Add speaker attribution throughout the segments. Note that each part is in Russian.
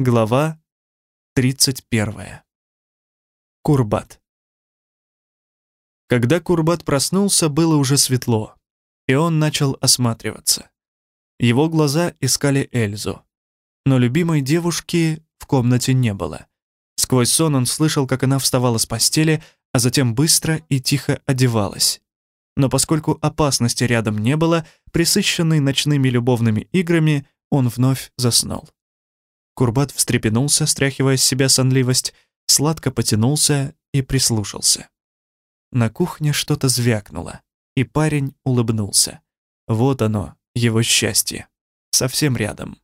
Speaker 1: Глава 31. Курбат. Когда Курбат проснулся, было уже светло, и он начал осматриваться. Его глаза искали Эльзу, но любимой девушки в комнате не было. Сквозь сон он слышал, как она вставала с постели, а затем быстро и тихо одевалась. Но поскольку опасности рядом не было, присыщенный ночными любовными играми, он вновь заснул. Курбат встрепенулся, стряхивая с себя сонливость, сладко потянулся и прислушался. На кухне что-то звякнуло, и парень улыбнулся. Вот оно, его счастье. Совсем рядом.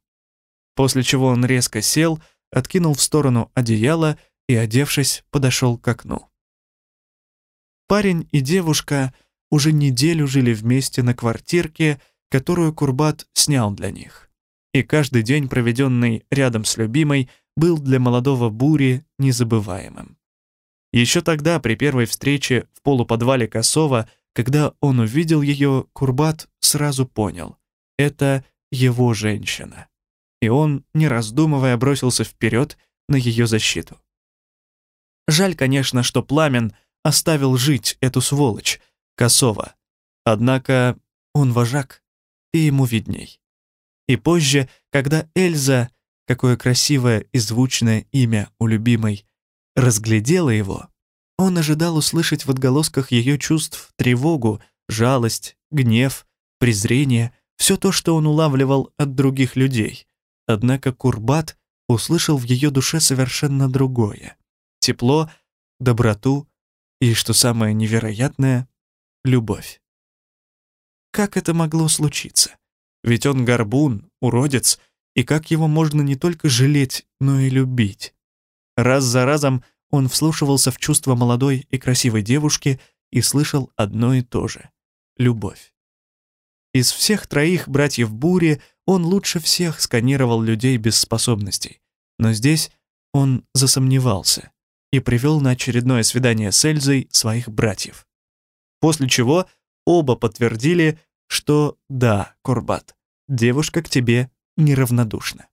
Speaker 1: После чего он резко сел, откинул в сторону одеяло и, одевшись, подошел к окну. Парень и девушка уже неделю жили вместе на квартирке, которую Курбат снял для них и каждый день, проведенный рядом с любимой, был для молодого Бури незабываемым. Еще тогда, при первой встрече в полуподвале Косова, когда он увидел ее, Курбат сразу понял — это его женщина. И он, не раздумывая, бросился вперед на ее защиту. Жаль, конечно, что Пламен оставил жить эту сволочь, Косова. Однако он вожак, и ему видней. И позже, когда Эльза, какое красивое и звучное имя у любимой, разглядела его, он ожидал услышать в отголосках ее чувств тревогу, жалость, гнев, презрение, все то, что он улавливал от других людей. Однако Курбат услышал в ее душе совершенно другое. Тепло, доброту и, что самое невероятное, любовь. Как это могло случиться? Ведь он горбун, уродец, и как его можно не только жалеть, но и любить? Раз за разом он вслушивался в чувства молодой и красивой девушки и слышал одно и то же — любовь. Из всех троих братьев Бури он лучше всех сканировал людей без способностей. Но здесь он засомневался и привел на очередное свидание с Эльзой своих братьев. После чего оба подтвердили, что да, Курбат, девушка к тебе неравнодушна.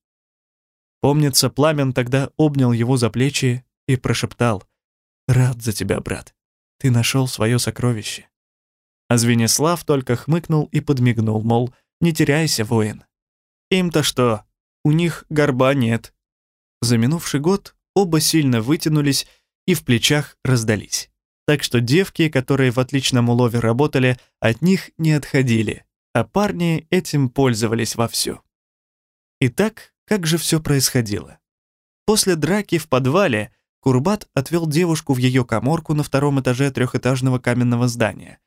Speaker 1: Помнится, Пламен тогда обнял его за плечи и прошептал «Рад за тебя, брат, ты нашел свое сокровище». А Звенислав только хмыкнул и подмигнул, мол, не теряйся, воин. Им-то что, у них горба нет. За минувший год оба сильно вытянулись и в плечах раздались. Так что девки, которые в отличном улове работали, от них не отходили, а парни этим пользовались вовсю. Итак, как же все происходило? После драки в подвале Курбат отвел девушку в ее коморку на втором этаже трехэтажного каменного здания.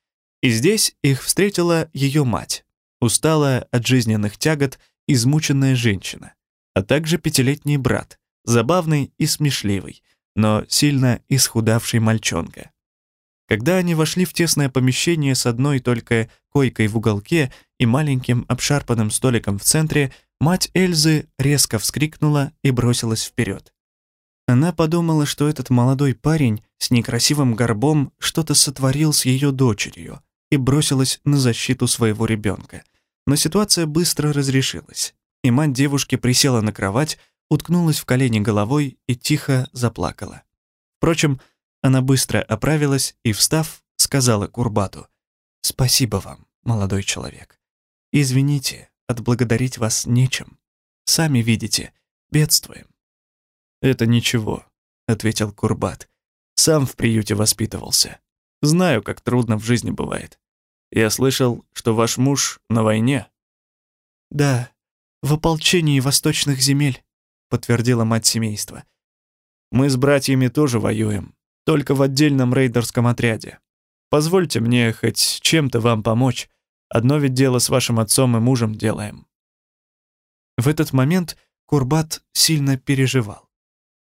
Speaker 1: И здесь их встретила ее мать, усталая от жизненных тягот, измученная женщина, а также пятилетний брат, забавный и смешливый, но сильно исхудавший мальчонка. Когда они вошли в тесное помещение с одной только койкой в уголке и маленьким обшарпанным столиком в центре, мать Эльзы резко вскрикнула и бросилась вперед. Она подумала, что этот молодой парень с некрасивым горбом что-то сотворил с ее дочерью и бросилась на защиту своего ребенка. Но ситуация быстро разрешилась, и мать девушки присела на кровать, уткнулась в колени головой и тихо заплакала. Впрочем, она быстро оправилась и, встав, сказала Курбату, «Спасибо вам, молодой человек. Извините, отблагодарить вас нечем. Сами видите, бедствуем». «Это ничего», — ответил Курбат. «Сам в приюте воспитывался. Знаю, как трудно в жизни бывает. Я слышал, что ваш муж на войне». «Да, в ополчении восточных земель», — подтвердила мать семейства. «Мы с братьями тоже воюем, только в отдельном рейдерском отряде. Позвольте мне хоть чем-то вам помочь. Одно ведь дело с вашим отцом и мужем делаем». В этот момент Курбат сильно переживал.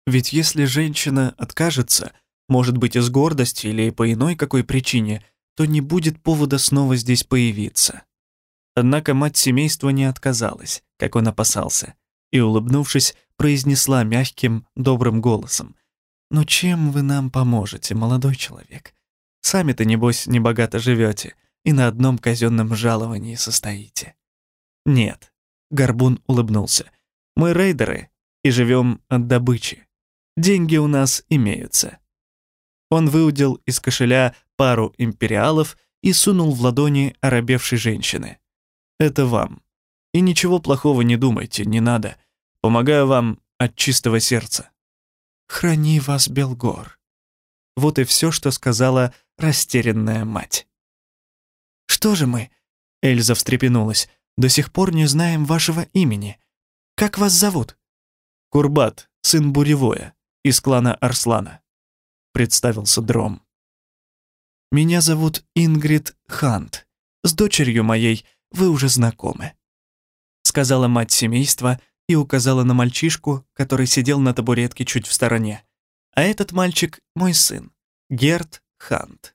Speaker 1: Ведь если женщина откажется, может быть, из гордости или по иной какой причине, то не будет повода снова здесь появиться. Однако мать семейства не отказалась, как он опасался, и, улыбнувшись, произнесла мягким, добрым голосом — но чем вы нам поможете, молодой человек? Сами-то, небось, небогато живете и на одном казенном жаловании состоите». «Нет», — Горбун улыбнулся. «Мы рейдеры, и живем от добычи. Деньги у нас имеются». Он выудил из кошеля пару империалов и сунул в ладони оробевшей женщины. «Это вам. И ничего плохого не думайте, не надо. Помогаю вам от чистого сердца». «Храни вас, Белгор». Вот и все, что сказала растерянная мать. «Что же мы?» — Эльза встрепенулась. «До сих пор не знаем вашего имени. Как вас зовут?» «Курбат, сын Буревоя, из клана Арслана», — представился Дром. «Меня зовут Ингрид Хант. С дочерью моей вы уже знакомы», — сказала мать семейства и указала на мальчишку, который сидел на табуретке чуть в стороне. «А этот мальчик — мой сын, Герт Хант».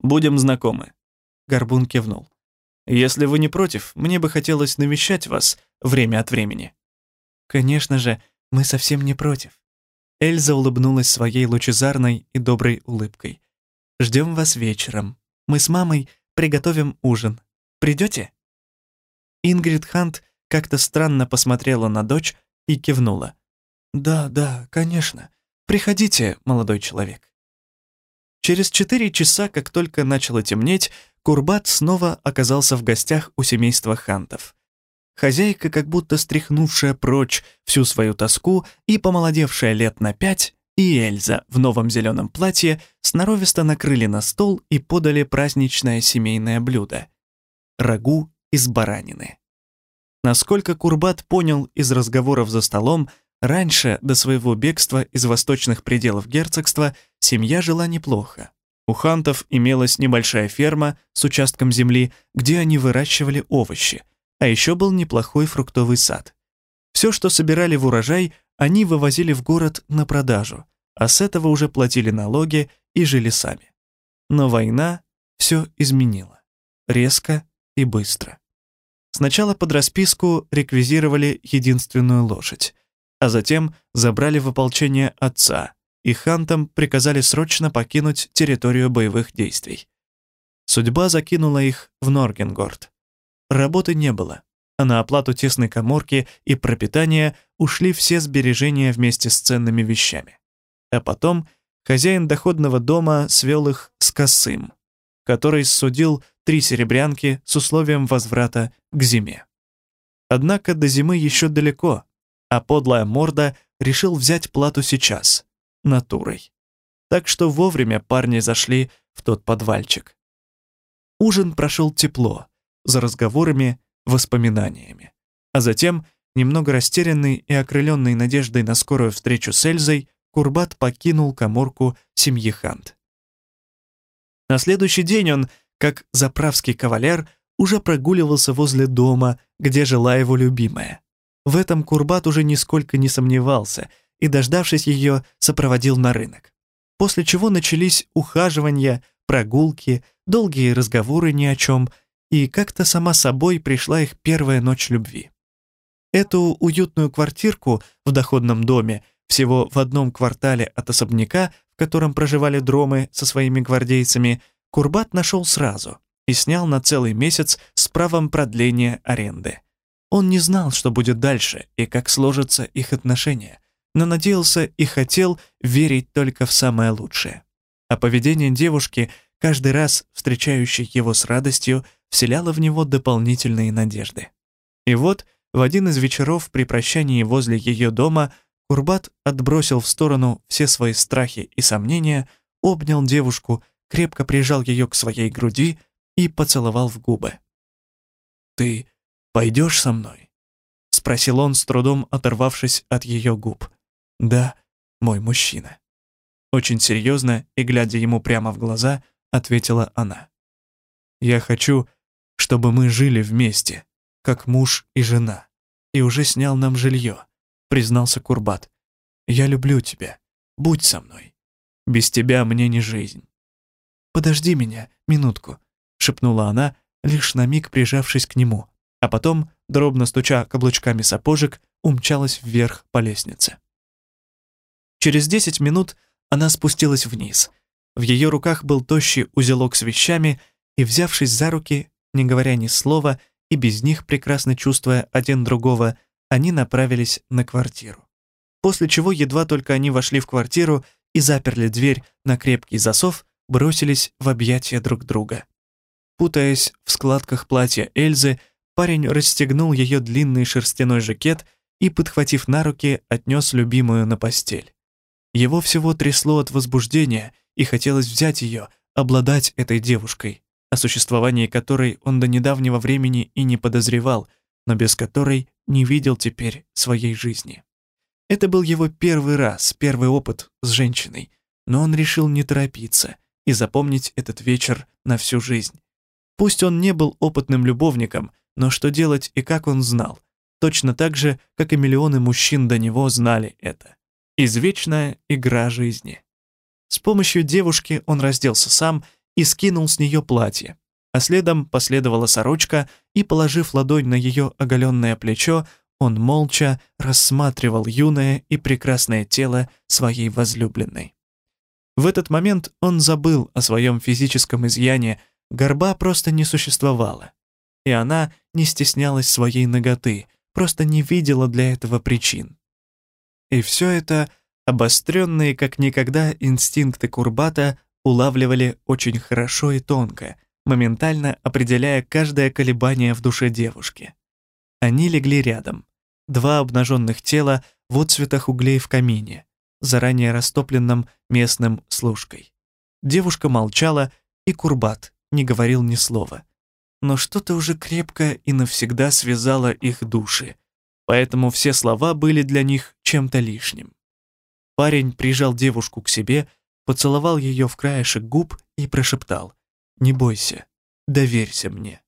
Speaker 1: «Будем знакомы», — Горбун кивнул. «Если вы не против, мне бы хотелось навещать вас время от времени». «Конечно же, мы совсем не против». Эльза улыбнулась своей лучезарной и доброй улыбкой. «Ждем вас вечером. Мы с мамой приготовим ужин. Придете?» Ингрид Хант как-то странно посмотрела на дочь и кивнула. «Да, да, конечно. Приходите, молодой человек». Через четыре часа, как только начало темнеть, Курбат снова оказался в гостях у семейства Хантов. Хозяйка, как будто стряхнувшая прочь всю свою тоску и помолодевшая лет на пять, и Эльза в новом зеленом платье сноровисто накрыли на стол и подали праздничное семейное блюдо — рагу из баранины. Насколько Курбат понял из разговоров за столом, раньше, до своего бегства из восточных пределов герцогства, семья жила неплохо. У хантов имелась небольшая ферма с участком земли, где они выращивали овощи, а еще был неплохой фруктовый сад. Все, что собирали в урожай, они вывозили в город на продажу, а с этого уже платили налоги и жили сами. Но война все изменила. Резко и быстро. Сначала под расписку реквизировали единственную лошадь, а затем забрали в ополчение отца, и хантам приказали срочно покинуть территорию боевых действий. Судьба закинула их в Норгенгорд. Работы не было, а на оплату тесной коморки и пропитания ушли все сбережения вместе с ценными вещами. А потом хозяин доходного дома свел их с косым, который судил три серебрянки с условием возврата к зиме. Однако до зимы еще далеко, а подлая морда решил взять плату сейчас, натурой. Так что вовремя парни зашли в тот подвальчик. Ужин прошел тепло, за разговорами, воспоминаниями. А затем, немного растерянный и окрыленный надеждой на скорую встречу с Эльзой, Курбат покинул коморку семьи Хант. На следующий день он как заправский кавалер уже прогуливался возле дома, где жила его любимая. В этом Курбат уже нисколько не сомневался и, дождавшись ее, сопроводил на рынок. После чего начались ухаживания, прогулки, долгие разговоры ни о чем, и как-то сама собой пришла их первая ночь любви. Эту уютную квартирку в доходном доме, всего в одном квартале от особняка, в котором проживали дромы со своими гвардейцами, Курбат нашел сразу и снял на целый месяц с правом продления аренды. Он не знал, что будет дальше и как сложатся их отношения, но надеялся и хотел верить только в самое лучшее. А поведение девушки, каждый раз встречающей его с радостью, вселяло в него дополнительные надежды. И вот в один из вечеров при прощании возле ее дома Курбат отбросил в сторону все свои страхи и сомнения, обнял девушку крепко прижал ее к своей груди и поцеловал в губы. «Ты пойдешь со мной?» — спросил он, с трудом оторвавшись от ее губ. «Да, мой мужчина». Очень серьезно и, глядя ему прямо в глаза, ответила она. «Я хочу, чтобы мы жили вместе, как муж и жена, и уже снял нам жилье», — признался Курбат. «Я люблю тебя. Будь со мной. Без тебя мне не жизнь». «Подожди меня, минутку», — шепнула она, лишь на миг прижавшись к нему, а потом, дробно стуча каблучками сапожек, умчалась вверх по лестнице. Через десять минут она спустилась вниз. В ее руках был тощий узелок с вещами, и, взявшись за руки, не говоря ни слова и без них прекрасно чувствуя один другого, они направились на квартиру. после чего едва только они вошли в квартиру и заперли дверь на крепкий засов, бросились в объятия друг друга. Путаясь в складках платья Эльзы, парень расстегнул ее длинный шерстяной жакет и, подхватив на руки, отнес любимую на постель. Его всего трясло от возбуждения, и хотелось взять ее, обладать этой девушкой, о существовании которой он до недавнего времени и не подозревал, но без которой не видел теперь своей жизни. Это был его первый раз, первый опыт с женщиной, но он решил не торопиться и запомнить этот вечер на всю жизнь. Пусть он не был опытным любовником, но что делать и как он знал, точно так же, как и миллионы мужчин до него знали это. Извечная игра жизни. С помощью девушки он разделся сам и скинул с нее платье, а следом последовала сорочка, и, положив ладонь на ее оголенное плечо, он молча рассматривал юное и прекрасное тело своей возлюбленной. В этот момент он забыл о своем физическом изъяне, горба просто не существовала. И она не стеснялась своей ноготы, просто не видела для этого причин. И все это, обостренные как никогда инстинкты Курбата, улавливали очень хорошо и тонко, моментально определяя каждое колебание в душе девушки. Они легли рядом. Два обнаженных тела в отцветах углей в камине, заранее растопленном местным служкой. Девушка молчала, и Курбат не говорил ни слова. Но что-то уже крепко и навсегда связало их души, поэтому все слова были для них чем-то лишним. Парень прижал девушку к себе, поцеловал ее в краешек губ и прошептал «Не бойся, доверься мне».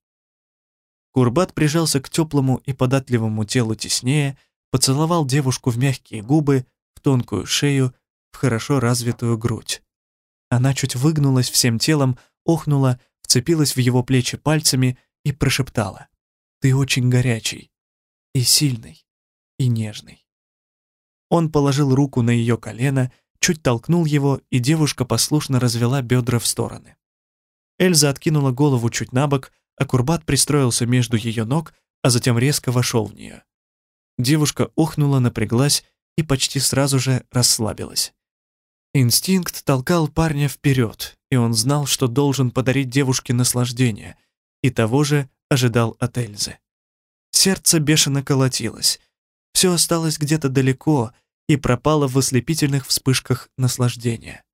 Speaker 1: Курбат прижался к теплому и податливому телу теснее, поцеловал девушку в мягкие губы, в тонкую шею, в хорошо развитую грудь. Она чуть выгнулась всем телом, охнула, вцепилась в его плечи пальцами и прошептала «Ты очень горячий, и сильный, и нежный». Он положил руку на ее колено, чуть толкнул его, и девушка послушно развела бедра в стороны. Эльза откинула голову чуть на бок, а Курбат пристроился между ее ног, а затем резко вошел в нее. Девушка охнула, напряглась и почти сразу же расслабилась. Инстинкт толкал парня вперед, и он знал, что должен подарить девушке наслаждение, и того же ожидал от Эльзы. Сердце бешено колотилось. Все осталось где-то далеко, и пропала в ослепительных вспышках наслаждения.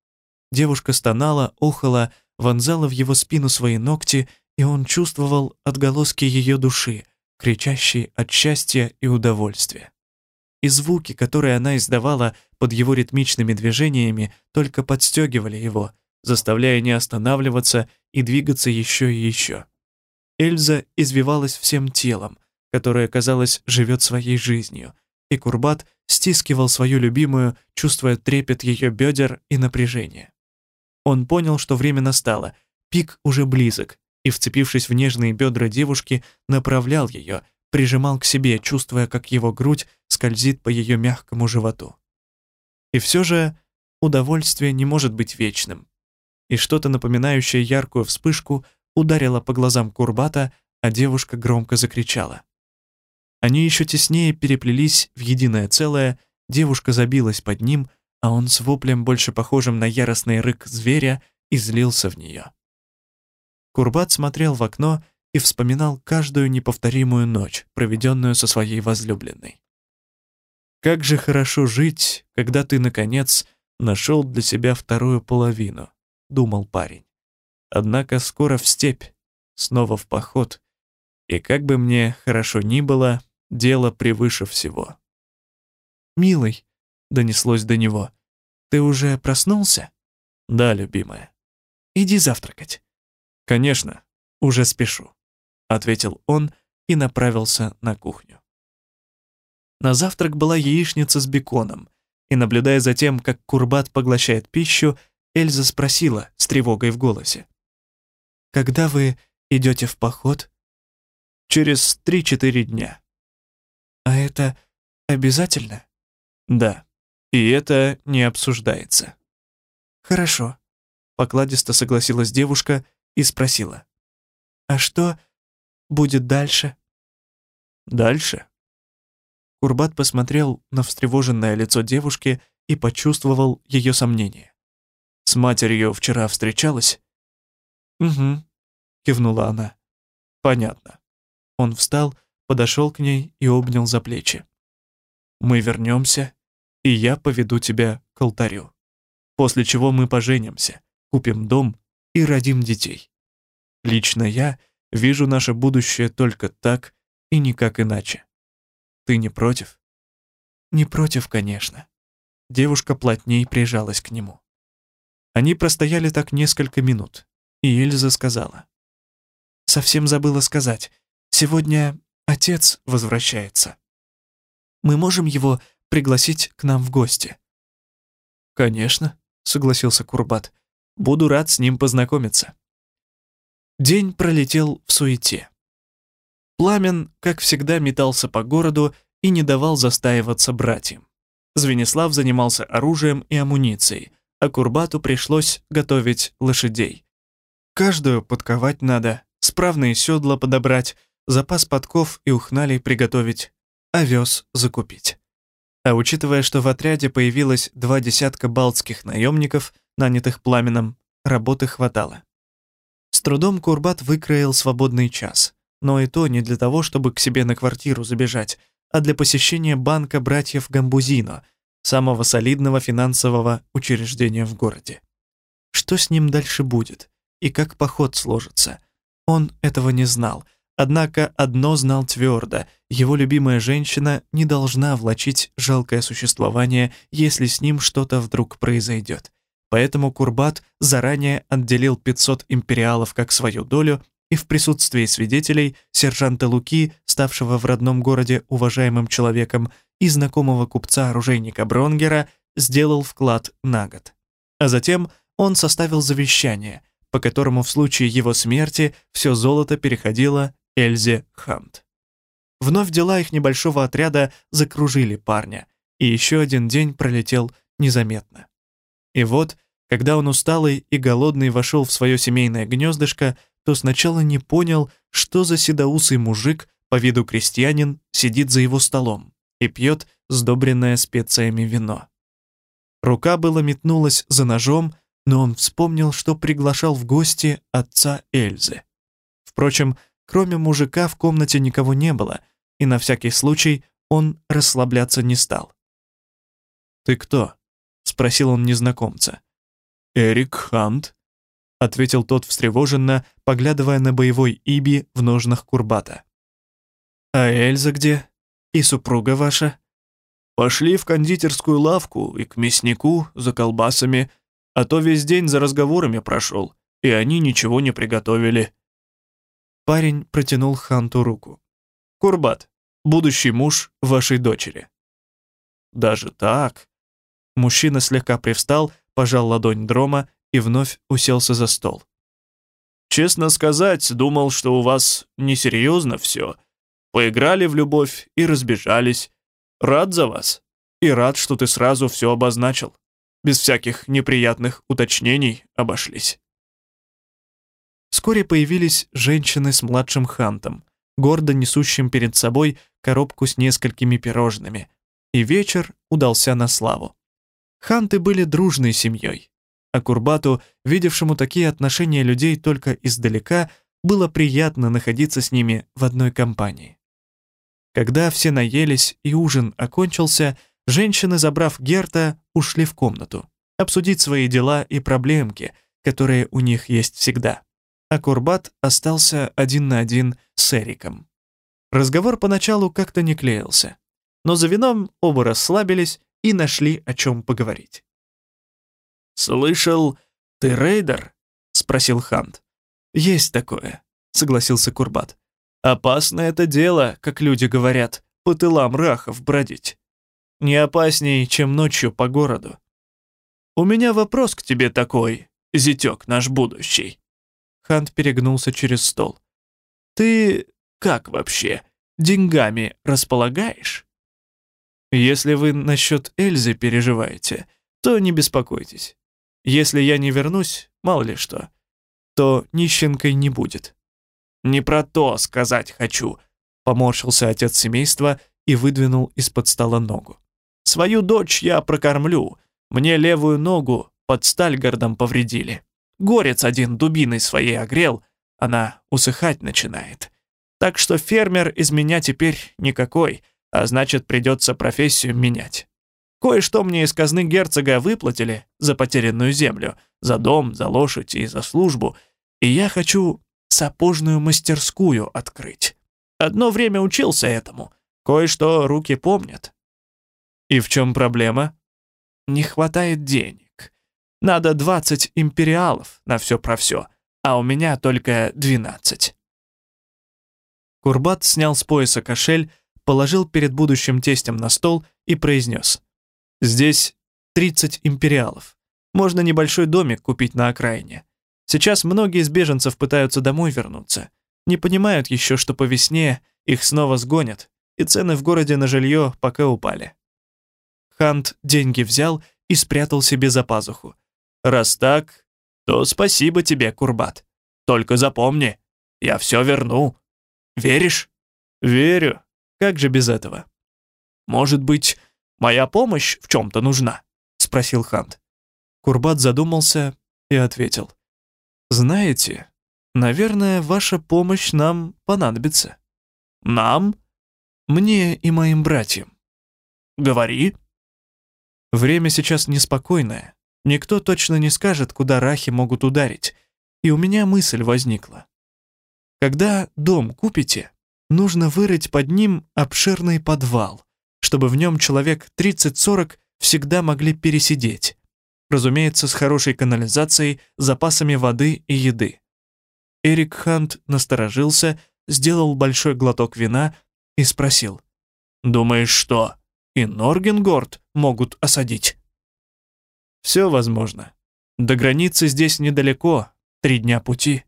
Speaker 1: Девушка стонала, охала, вонзала в его спину свои ногти, и он чувствовал отголоски ее души, кричащие от счастья и удовольствия. И звуки, которые она издавала под его ритмичными движениями, только подстегивали его, заставляя не останавливаться и двигаться еще и еще. Эльза извивалась всем телом, которое, казалось, живет своей жизнью, и Курбат стискивал свою любимую, чувствуя трепет ее бедер и напряжение. Он понял, что время настало, пик уже близок, и, вцепившись в нежные бедра девушки, направлял ее, прижимал к себе, чувствуя, как его грудь скользит по ее мягкому животу. И все же удовольствие не может быть вечным. И что-то напоминающее яркую вспышку ударило по глазам Курбата, а девушка громко закричала. Они еще теснее переплелись в единое целое, девушка забилась под ним, а он с воплем, больше похожим на яростный рык зверя, излился в нее. Курбат смотрел в окно и вспоминал каждую неповторимую ночь, проведенную со своей возлюбленной. Как же хорошо жить, когда ты, наконец, нашел для себя вторую половину, думал парень. Однако скоро в степь, снова в поход, и как бы мне хорошо ни было, Дело превыше всего. «Милый», — донеслось до него, — «ты уже проснулся?» «Да, любимая». «Иди завтракать». «Конечно, уже спешу», — ответил он и направился на кухню. На завтрак была яичница с беконом, и, наблюдая за тем, как Курбат поглощает пищу, Эльза спросила с тревогой в голосе. «Когда вы идете в поход?» «Через три-четыре дня». А это обязательно? Да. И это не обсуждается. Хорошо. Покладисто согласилась девушка и спросила. А что будет дальше? Дальше? Курбат посмотрел на встревоженное лицо девушки и почувствовал ее сомнение. «С матерью вчера встречалась?» «Угу», — кивнула она. «Понятно». Он встал, подошел к ней и обнял за плечи. «Мы вернемся, и я поведу тебя к алтарю. После чего мы поженимся, купим дом и родим детей. Лично я вижу наше будущее только так и никак иначе. Ты не против?» «Не против, конечно». Девушка плотней прижалась к нему. Они простояли так несколько минут, и Эльза сказала. «Совсем забыла сказать. Сегодня отец возвращается. Мы можем его пригласить к нам в гости?» «Конечно», — согласился Курбат. «Буду рад с ним познакомиться». День пролетел в суете. Пламен, как всегда, метался по городу и не давал застаиваться братьям. Звенислав занимался оружием и амуницией, а Курбату пришлось готовить лошадей. Каждую подковать надо, справные седла подобрать, запас подков и ухналей приготовить, овес закупить. А учитывая, что в отряде появилось два десятка балтских наемников, нанятых пламенем, работы хватало. С трудом Курбат выкроил свободный час, но и то не для того, чтобы к себе на квартиру забежать, а для посещения банка братьев Гамбузино, самого солидного финансового учреждения в городе. Что с ним дальше будет и как поход сложится? Он этого не знал, однако одно знал твердо — его любимая женщина не должна влачить жалкое существование, если с ним что-то вдруг произойдет. Поэтому Курбат заранее отделил 500 империалов как свою долю и в присутствии свидетелей, сержанта Луки, ставшего в родном городе уважаемым человеком, и знакомого купца-оружейника Бронгера, сделал вклад на год. А затем он составил завещание, по которому в случае его смерти все золото переходило Эльзе Хант. Вновь дела их небольшого отряда закружили парня, и еще один день пролетел незаметно. И вот, когда он усталый и голодный вошел в свое семейное гнездышко, то сначала не понял, что за седоусый мужик, по виду крестьянин, сидит за его столом и пьет сдобренное специями вино. Рука было метнулась за ножом, но он вспомнил, что приглашал в гости отца Эльзы. Впрочем, кроме мужика в комнате никого не было, и на всякий случай он расслабляться не стал. «Ты кто?» — спросил он незнакомца. «Эрик Хант», ответил тот встревоженно, поглядывая на боевой Иби в ножнах Курбата. «А Эльза где? И супруга ваша?» «Пошли в кондитерскую лавку и к мяснику за колбасами, а то весь день за разговорами прошел, и они ничего не приготовили». Парень протянул Ханту руку. «Курбат, будущий муж вашей дочери». «Даже так?» Мужчина слегка привстал, пожал ладонь Дрома и вновь уселся за стол. «Честно сказать, думал, что у вас несерьезно все. Поиграли в любовь и разбежались. Рад за вас. И рад, что ты сразу все обозначил. Без всяких неприятных уточнений обошлись». Вскоре появились женщины с младшим хантом, гордо несущим перед собой коробку с несколькими пирожными, и вечер удался на славу. Ханты были дружной семьей, а Курбату, видевшему такие отношения людей только издалека, было приятно находиться с ними в одной компании. Когда все наелись и ужин окончился, женщины, забрав Герта, ушли в комнату, обсудить свои дела и проблемки, которые у них есть всегда. А Курбат остался один на один с Эриком. Разговор поначалу как-то не клеился, но за вином оба расслабились и нашли о чем поговорить. «Слышал, ты рейдер?» — спросил Хант. «Есть такое», — согласился Курбат. «Опасно это дело, как люди говорят, по тылам рахов бродить. Не опасней, чем ночью по городу. У меня вопрос к тебе такой, зятёк наш будущий». Хант перегнулся через стол. «Ты как вообще, деньгами располагаешь?» «Если вы насчет Эльзы переживаете, то не беспокойтесь. Если я не вернусь, мало ли что, то нищенкой не будет. Не про то сказать хочу, поморщился отец семейства и выдвинул из-под стола ногу. «Свою дочь я прокормлю. Мне левую ногу под Стальгардом повредили. Горец один дубиной своей огрел, она усыхать начинает. Так что фермер из меня теперь никакой, а значит, придется профессию менять. Кое-что мне из казны герцога выплатили за потерянную землю, за дом, за лошадь и за службу, и я хочу сапожную мастерскую открыть. Одно время учился этому, кое-что руки помнят. И в чем проблема? Не хватает денег. Надо 20 империалов на все про все, а у меня только 12. Курбат снял с пояса кошель, положил перед будущим тестем на стол и произнес. «Здесь 30 империалов. Можно небольшой домик купить на окраине. Сейчас многие из беженцев пытаются домой вернуться. Не понимают еще, что по весне их снова сгонят, и цены в городе на жилье пока упали». Хант деньги взял и спрятал себе за пазуху. «Раз так, то спасибо тебе, Курбат. Только запомни, я все верну. Веришь?» «Верю. Как же без этого?» «Может быть, моя помощь в чем-то нужна?» — спросил Хант. Курбат задумался и ответил. «Знаете, наверное, ваша помощь нам понадобится». «Нам?» «Мне и моим братьям». «Говори». «Время сейчас неспокойное. Никто точно не скажет, куда рахи могут ударить. И у меня мысль возникла. Когда дом купите, нужно вырыть под ним обширный подвал, чтобы в нем человек 30-40 всегда могли пересидеть. Разумеется, с хорошей канализацией, запасами воды и еды. Эрик Хант насторожился, сделал большой глоток вина и спросил. «Думаешь, что, и Норгенгорд могут осадить?» Все возможно. До границы здесь недалеко, три дня пути.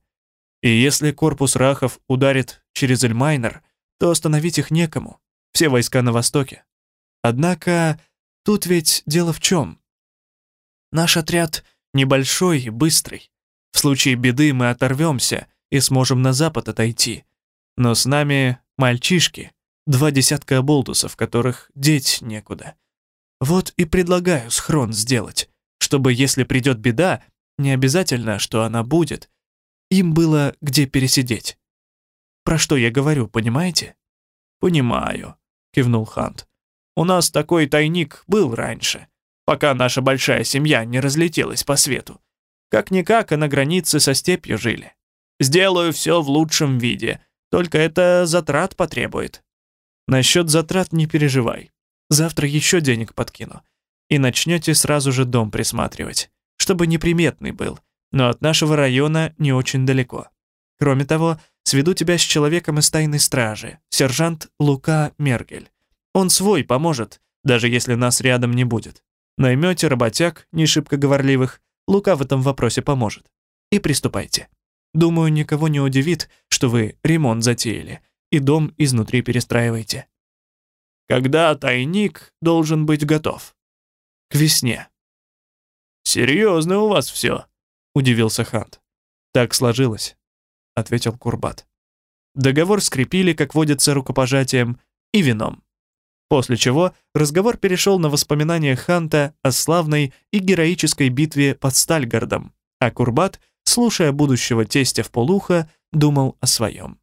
Speaker 1: И если корпус Рахов ударит через Эльмайнер, то остановить их некому. Все войска на востоке. Однако тут ведь дело в чем? Наш отряд небольшой и быстрый. В случае беды мы оторвемся и сможем на запад отойти. Но с нами мальчишки, два десятка оболтусов, которых деть некуда. Вот и предлагаю схрон сделать чтобы, если придет беда, не обязательно, что она будет, им было где пересидеть. Про что я говорю, понимаете? Понимаю, кивнул Хант. У нас такой тайник был раньше, пока наша большая семья не разлетелась по свету. Как-никак, и на границе со степью жили. Сделаю все в лучшем виде, только это затрат потребует. Насчет затрат не переживай. Завтра еще денег подкину и начнете сразу же дом присматривать, чтобы неприметный был, но от нашего района не очень далеко. Кроме того, сведу тебя с человеком из тайной стражи, сержант Лука Мергель. Он свой поможет, даже если нас рядом не будет. Наймете работяг, не шибко говорливых, Лука в этом вопросе поможет. И приступайте. Думаю, никого не удивит, что вы ремонт затеяли и дом изнутри перестраиваете. Когда тайник должен быть готов? К весне. «Серьезно у вас все», — удивился Хант. «Так сложилось», — ответил Курбат. Договор скрепили, как водится, рукопожатием и вином. После чего разговор перешел на воспоминания Ханта о славной и героической битве под Стальгардом, а Курбат, слушая будущего тестя в полухо, думал о своем.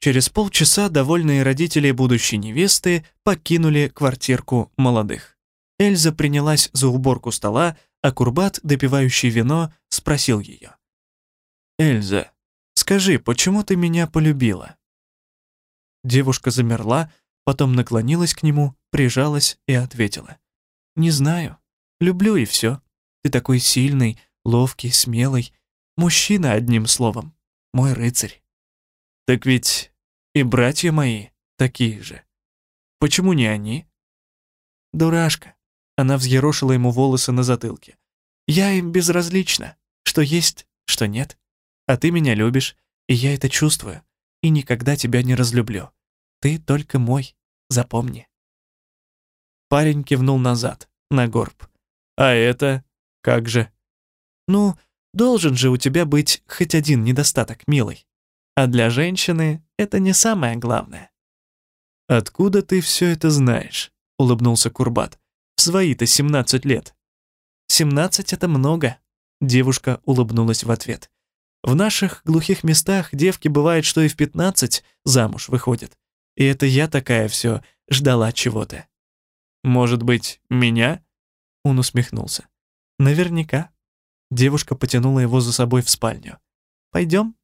Speaker 1: Через полчаса довольные родители будущей невесты покинули квартирку молодых. Эльза принялась за уборку стола, а Курбат, допивающий вино, спросил ее. «Эльза, скажи, почему ты меня полюбила?» Девушка замерла, потом наклонилась к нему, прижалась и ответила. «Не знаю. Люблю и все. Ты такой сильный, ловкий, смелый. Мужчина, одним словом. Мой рыцарь. Так ведь и братья мои такие же. Почему не они?» «Дурашка. Она взъерошила ему волосы на затылке. «Я им безразлична. Что есть, что нет. А ты меня любишь, и я это чувствую, и никогда тебя не разлюблю. Ты только мой, запомни». Парень кивнул назад, на горб. «А это? Как же?» «Ну, должен же у тебя быть хоть один недостаток, милый. А для женщины это не самое главное». «Откуда ты все это знаешь?» — улыбнулся Курбат. «В свои-то 17 лет». «17 — это много», — девушка улыбнулась в ответ. «В наших глухих местах девки бывает, что и в 15 замуж выходят. И это я такая все ждала чего-то». «Может быть, меня?» Он усмехнулся. «Наверняка». Девушка потянула его за собой в спальню. «Пойдем?»